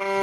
you.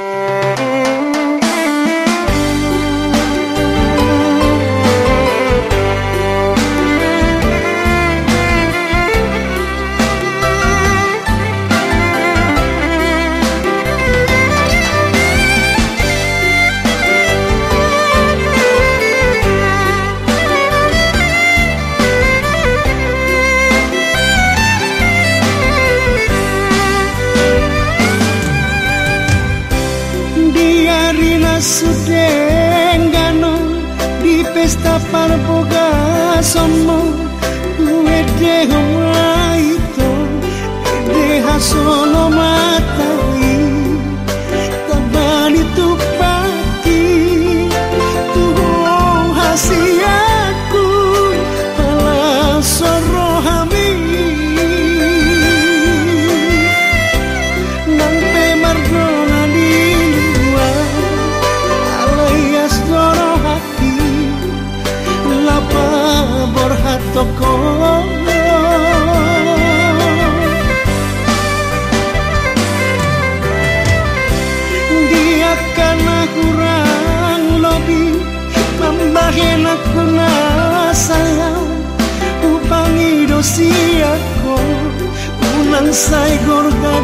sedengano di pesta parboga somo duwe dhewe Membahin aku nasayang Upangi dosi aku. Unang say gorga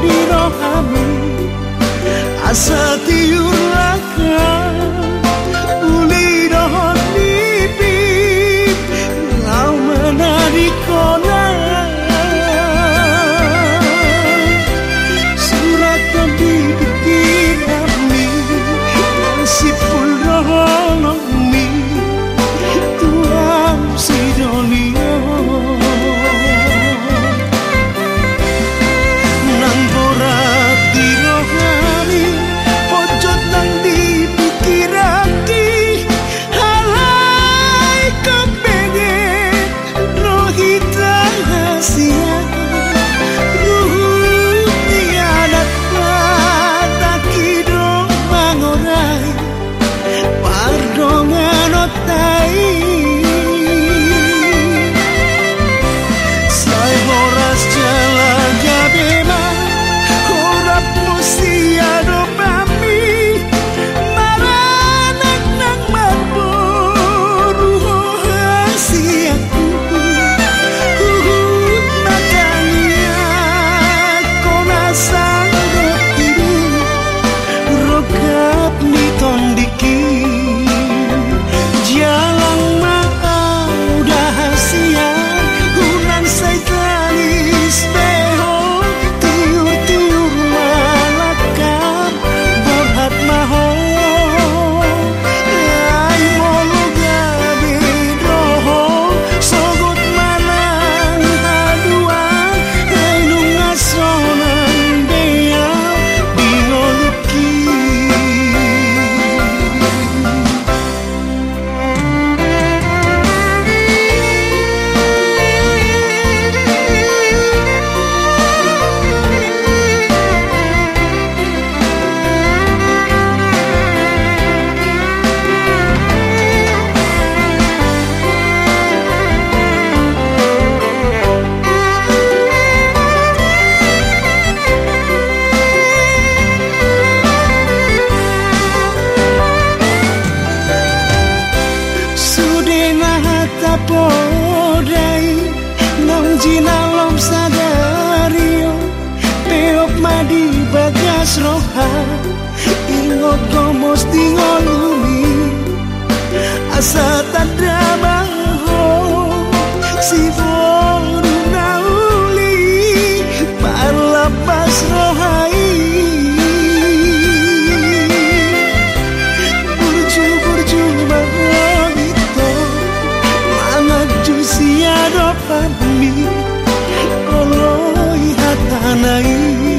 podai nang jinalom sadario peok madi bagas roha. Ingot gomos tingolumi asa tadama pagmamahal Oh, ihata na iyo